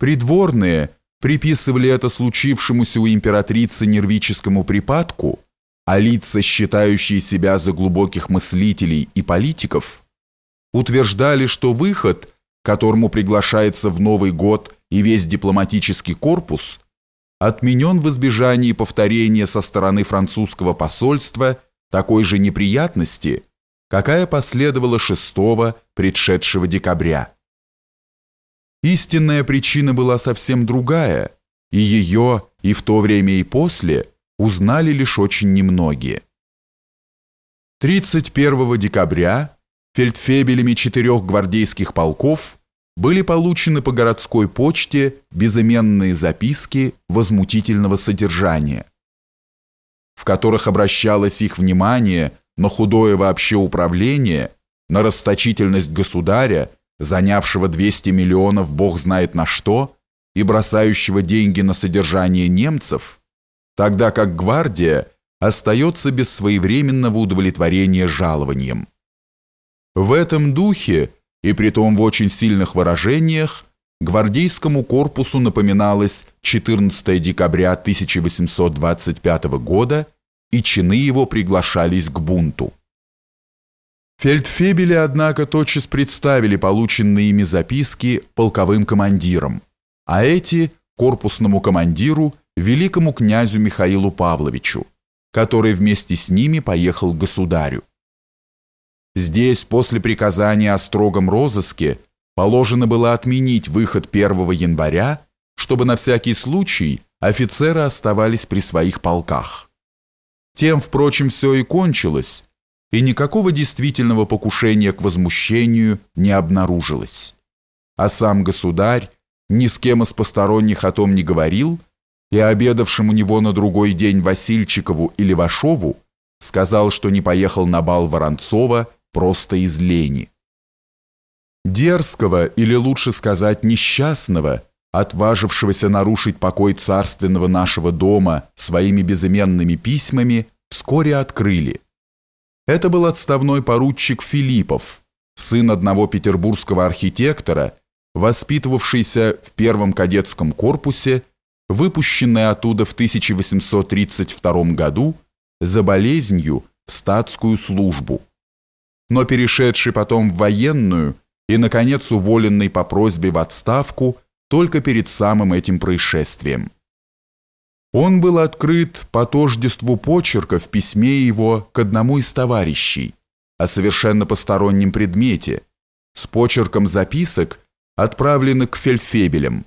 Придворные приписывали это случившемуся у императрицы нервическому припадку, а лица, считающие себя за глубоких мыслителей и политиков, утверждали, что выход, которому приглашается в Новый год и весь дипломатический корпус, отменен в избежании повторения со стороны французского посольства такой же неприятности, какая последовала 6 предшедшего декабря. Истинная причина была совсем другая, и ее и в то время и после узнали лишь очень немногие. 31 декабря фельдфебелями четырех гвардейских полков были получены по городской почте безыменные записки возмутительного содержания, в которых обращалось их внимание на худое вообще управление, на расточительность государя, занявшего 200 миллионов бог знает на что и бросающего деньги на содержание немцев, тогда как гвардия остается без своевременного удовлетворения жалованием. В этом духе, и притом в очень сильных выражениях, гвардейскому корпусу напоминалось 14 декабря 1825 года, и чины его приглашались к бунту. Фельдфебели, однако, тотчас представили полученные ими записки полковым командирам, а эти – корпусному командиру, великому князю Михаилу Павловичу, который вместе с ними поехал к государю. Здесь, после приказания о строгом розыске, положено было отменить выход 1 января, чтобы на всякий случай офицеры оставались при своих полках. Тем, впрочем, все и кончилось, и никакого действительного покушения к возмущению не обнаружилось. А сам государь ни с кем из посторонних о том не говорил, и обедавшим у него на другой день Васильчикову и Левашову сказал, что не поехал на бал Воронцова просто из лени. Дерзкого, или лучше сказать несчастного, отважившегося нарушить покой царственного нашего дома своими безыменными письмами, вскоре открыли – это был отставной поручик Филиппов, сын одного петербургского архитектора, воспитывавшийся в первом кадетском корпусе, выпущенный оттуда в 1832 году за болезнью в статскую службу, но перешедший потом в военную и, наконец, уволенный по просьбе в отставку только перед самым этим происшествием. Он был открыт по тождеству почерка в письме его к одному из товарищей о совершенно постороннем предмете, с почерком записок, отправленных к фельдфебелям,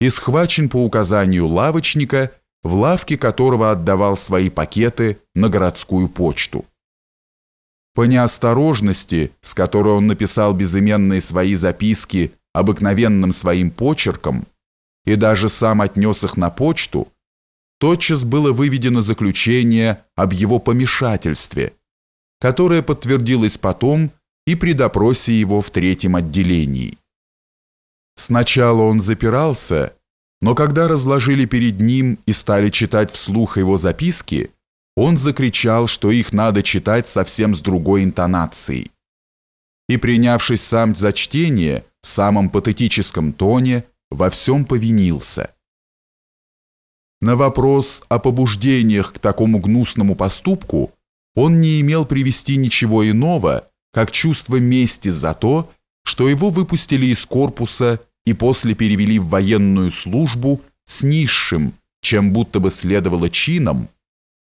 и схвачен по указанию лавочника, в лавке которого отдавал свои пакеты на городскую почту. По неосторожности, с которой он написал безыменные свои записки обыкновенным своим почерком, и даже сам отнес их на почту, тотчас было выведено заключение об его помешательстве, которое подтвердилось потом и при допросе его в третьем отделении. Сначала он запирался, но когда разложили перед ним и стали читать вслух его записки, он закричал, что их надо читать совсем с другой интонацией. И принявшись сам за чтение в самом патетическом тоне, во всем повинился – на вопрос о побуждениях к такому гнусному поступку он не имел привести ничего иного, как чувство мести за то, что его выпустили из корпуса и после перевели в военную службу с низшим, чем будто бы следовало чином,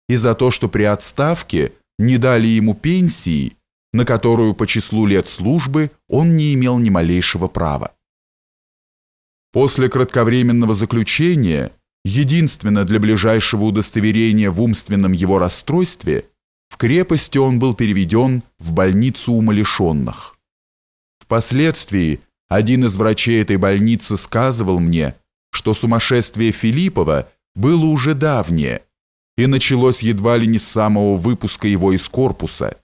и за то, что при отставке не дали ему пенсии, на которую по числу лет службы он не имел ни малейшего права. После кратковременного заключения Единственно для ближайшего удостоверения в умственном его расстройстве в крепости он был переведен в больницу умалишенных. Впоследствии один из врачей этой больницы сказывал мне, что сумасшествие Филиппова было уже давнее и началось едва ли не с самого выпуска его из корпуса.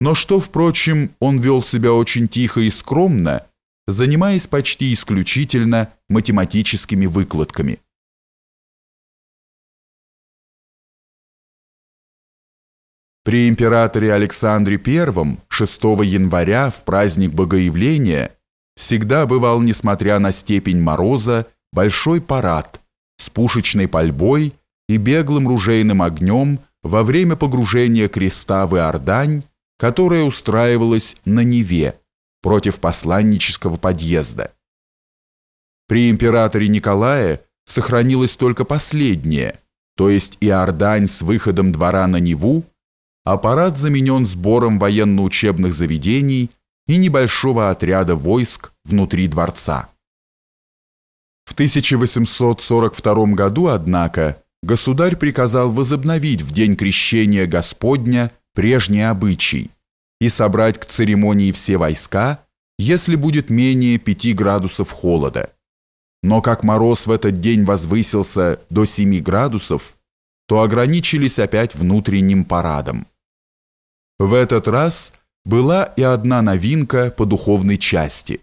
Но что, впрочем, он вел себя очень тихо и скромно, занимаясь почти исключительно математическими выкладками. При императоре Александре I 6 января в праздник Богоявления всегда бывал, несмотря на степень мороза, большой парад с пушечной пальбой и беглым ружейным огнем во время погружения креста в Иордань, которая устраивалась на Неве против посланнического подъезда. При императоре Николае сохранилось только последнее, то есть Иордань с выходом двора на Неву, аппарат заменен сбором военно-учебных заведений и небольшого отряда войск внутри дворца. В 1842 году, однако, государь приказал возобновить в день крещения Господня прежний обычай и собрать к церемонии все войска, если будет менее 5 градусов холода. Но как мороз в этот день возвысился до 7 градусов, то ограничились опять внутренним парадом. В этот раз была и одна новинка по духовной части –